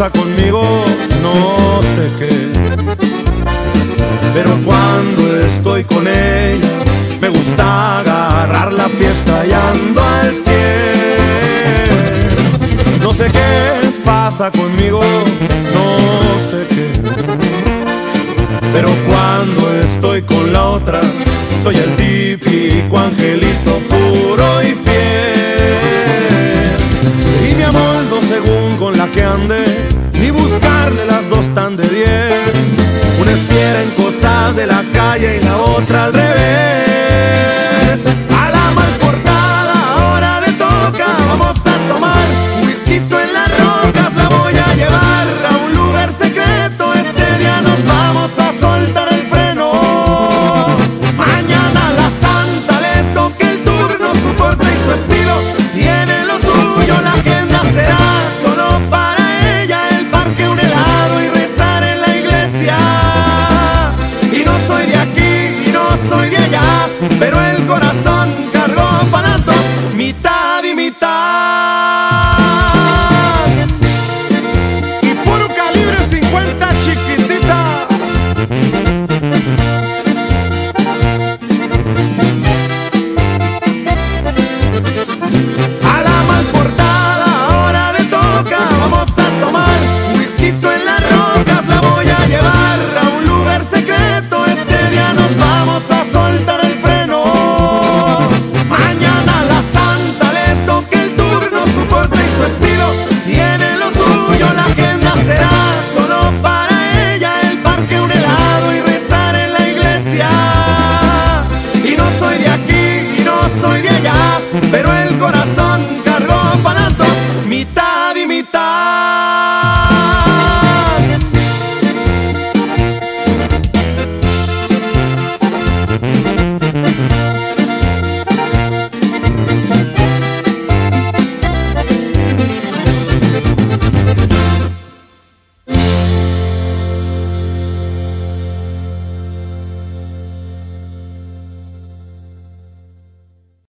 pasa conmigo, no sé qué. Pero cuando estoy con ella, me gusta agarrar la fiesta y ando al cien. No sé qué pasa conmigo, no sé qué. Pero cuando estoy con la otra, soy el típico angelito puro y fiel. Y me amor según con la que ande